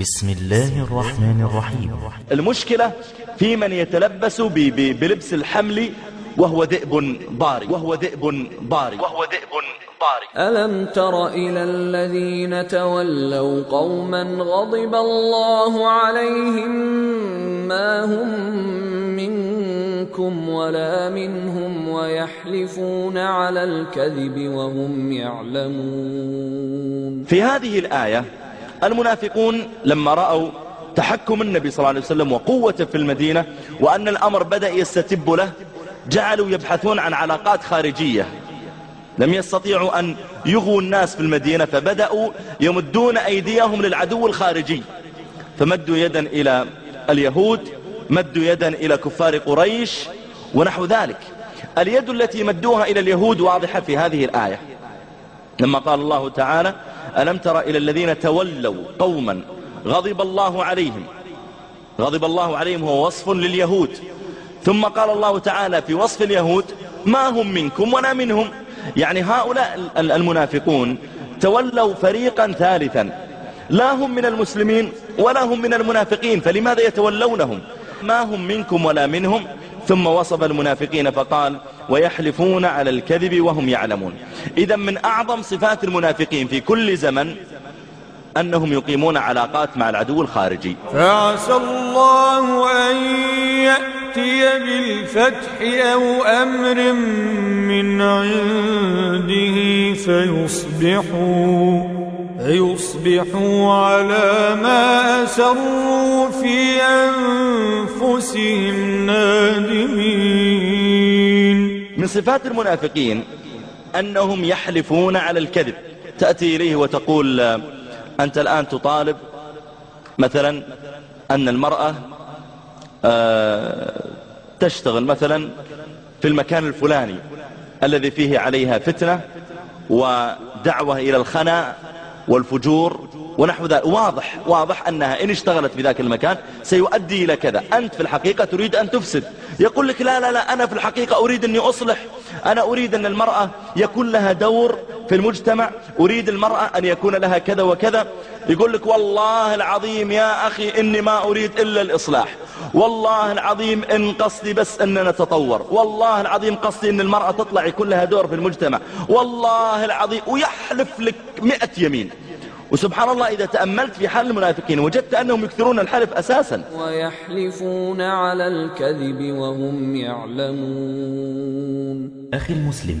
بسم الله الرحمن الرحيم. المشكلة في من يتلبس ب- ب- بلبس الحمل وهو ذئب ضاري وهو ذئب ضاري وهو ذئب ضاري ألم تر إلى الذين تولوا قوما غضب الله عليهم ما هم منكم ولا منهم ويحلفون على الكذب وهم يعلمون. في هذه الآية المنافقون لما رأوا تحكم النبي صلى الله عليه وسلم وقوته في المدينة وأن الأمر بدأ يستتب له جعلوا يبحثون عن علاقات خارجية. لم يستطيعوا أن يغوا الناس في المدينة فبدأوا يمدون أيديهم للعدو الخارجي. فمدوا يدا إلى اليهود مدوا يدا إلى كفار قريش ونحو ذلك. اليد التي مدوها إلى اليهود واضحة في هذه الآية. لما قال الله تعالى ألم تر إلى الذين تولوا قوما غضب الله عليهم غضب الله عليهم هو وصف لليهود. ثم قال الله تعالى في وصف اليهود ما هم منكم ولا منهم. يعني هؤلاء ال- المنافقون تولوا فريقا ثالثا. لا هم من المسلمين ولا هم من المنافقين فلماذا يتولونهم؟ ما هم منكم ولا منهم؟ ثم وصف المنافقين فقال ويحلفون على الكذب وهم يعلمون. إذا من أعظم صفات المنافقين في كل زمن أنهم يقيمون علاقات مع العدو الخارجي. فعسى الله أن يأتي بالفتح أو أمر من عنده فيصبحوا فيصبحوا على ما أسروا في أنفسهم نادمين. من صفات المنافقين أنهم يحلفون على الكذب. تأتي إليه وتقول أنت الآن تطالب مثلا أن المرأة آه، تشتغل مثلا في المكان الفلاني الذي فيه عليها فتنة ودعوة إلى الخنا والفجور ونحو ذلك. واضح واضح أنها إن اشتغلت في ذاك المكان سيؤدي إلى كذا. أنت في الحقيقة تريد أن تفسد. يقول لك لا لا لا أنا في الحقيقة أريد أني أصلح. أنا أريد أن المرأة يكون لها دور في المجتمع أريد المرأة أن يكون لها كذا وكذا. يقول لك والله العظيم يا أخي إني ما أريد إلا الإصلاح. والله العظيم إن قصدي بس أن نتطور. والله العظيم قصدي أن المرأة تطلع يكون لها دور في المجتمع. والله العظيم ويحلف لك مئة يمين. وسبحان الله إذا تأملت في حال المنافقين وجدت أنهم يكثرون الحلف أساسا. ويحلفون على الكذب وهم يعلمون. أخي المسلم